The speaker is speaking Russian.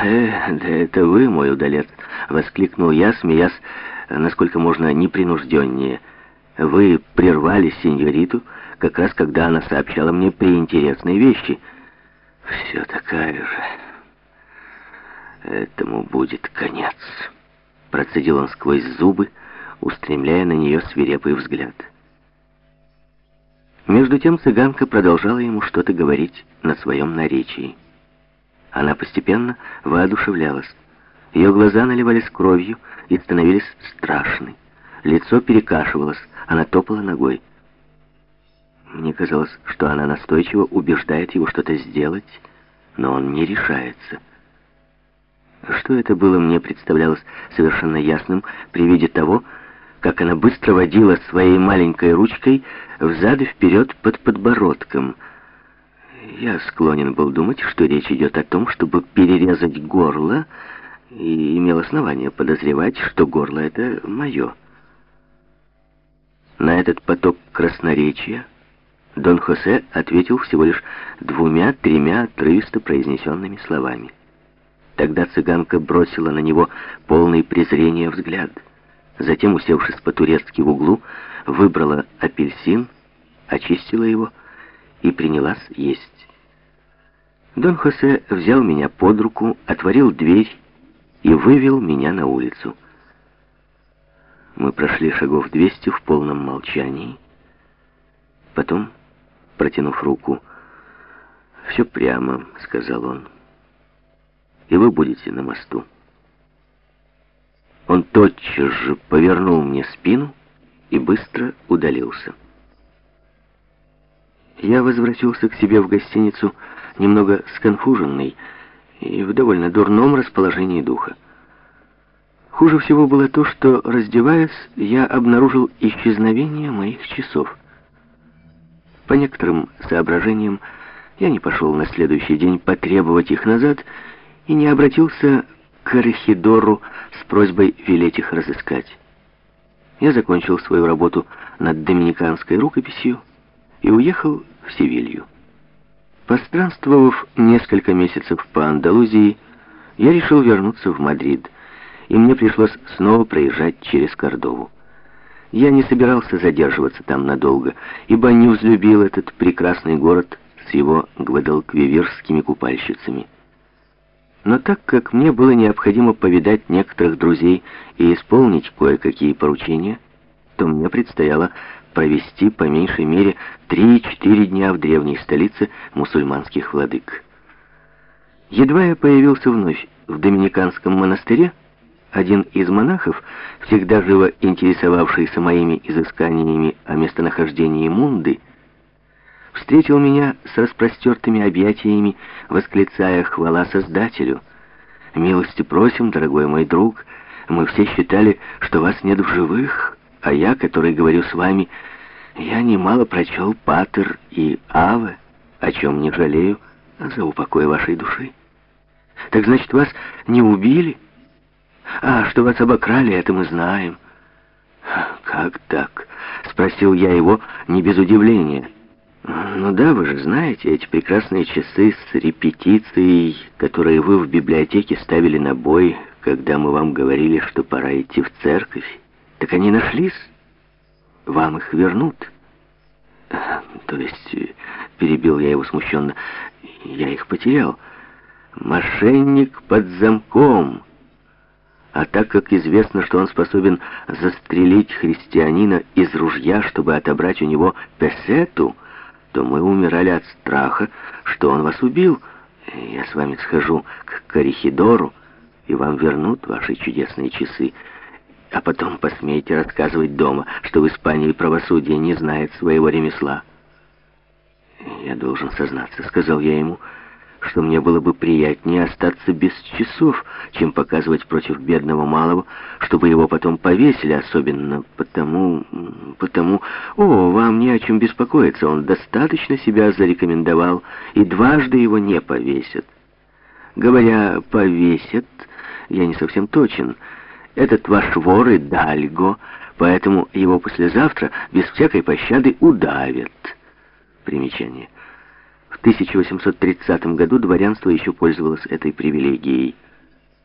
«Э, да это вы, мой удалец!» — воскликнул я, смеясь, насколько можно непринужденнее. «Вы прервали сеньориту, как раз когда она сообщала мне приинтересные вещи». «Все такая же. Этому будет конец», — процедил он сквозь зубы, устремляя на нее свирепый взгляд. Между тем цыганка продолжала ему что-то говорить на своем наречии. Она постепенно воодушевлялась. Ее глаза наливались кровью и становились страшны. Лицо перекашивалось, она топала ногой. Мне казалось, что она настойчиво убеждает его что-то сделать, но он не решается. Что это было, мне представлялось совершенно ясным при виде того, как она быстро водила своей маленькой ручкой взад и вперед под подбородком. Я склонен был думать, что речь идет о том, чтобы перерезать горло, и имел основание подозревать, что горло это мое. На этот поток красноречия Дон Хосе ответил всего лишь двумя-тремя отрывисто произнесенными словами. Тогда цыганка бросила на него полный презрения взгляд — Затем, усевшись по-турецки в углу, выбрала апельсин, очистила его и принялась есть. Дон Хосе взял меня под руку, отворил дверь и вывел меня на улицу. Мы прошли шагов двести в полном молчании. Потом, протянув руку, «Все прямо», — сказал он, — «и вы будете на мосту». Он тотчас же повернул мне спину и быстро удалился. Я возвратился к себе в гостиницу немного сконфуженный и в довольно дурном расположении духа. Хуже всего было то, что, раздеваясь, я обнаружил исчезновение моих часов. По некоторым соображениям я не пошел на следующий день потребовать их назад и не обратился к Архидору с просьбой велеть их разыскать. Я закончил свою работу над доминиканской рукописью и уехал в Севилью. Постранствовав несколько месяцев по Андалузии, я решил вернуться в Мадрид, и мне пришлось снова проезжать через Кордову. Я не собирался задерживаться там надолго, ибо не взлюбил этот прекрасный город с его гвадалквивирскими купальщицами. Но так как мне было необходимо повидать некоторых друзей и исполнить кое-какие поручения, то мне предстояло провести по меньшей мере 3-4 дня в древней столице мусульманских владык. Едва я появился вновь в Доминиканском монастыре, один из монахов, всегда живо интересовавшийся моими изысканиями о местонахождении Мунды, встретил меня с распростертыми объятиями, восклицая «Хвала Создателю!» «Милости просим, дорогой мой друг, мы все считали, что вас нет в живых, а я, который говорю с вами, я немало прочел Патер и Аве, о чем не жалею, за упокой вашей души. Так значит, вас не убили? А, что вас обокрали, это мы знаем». «Как так?» — спросил я его не без удивления. Ну да, вы же знаете, эти прекрасные часы с репетицией, которые вы в библиотеке ставили на бой, когда мы вам говорили, что пора идти в церковь. Так они нашлись. Вам их вернут. То есть, перебил я его смущенно, я их потерял. Мошенник под замком. А так как известно, что он способен застрелить христианина из ружья, чтобы отобрать у него песету, то мы умирали от страха, что он вас убил. Я с вами схожу к Корихидору, и вам вернут ваши чудесные часы. А потом посмеете рассказывать дома, что в Испании правосудие не знает своего ремесла. Я должен сознаться, сказал я ему, — что мне было бы приятнее остаться без часов, чем показывать против бедного малого, чтобы его потом повесили, особенно потому... потому... О, вам не о чем беспокоиться, он достаточно себя зарекомендовал, и дважды его не повесят. Говоря «повесят», я не совсем точен. Этот ваш вор и дальго, поэтому его послезавтра без всякой пощады удавят. Примечание. В 1830 году дворянство еще пользовалось этой привилегией –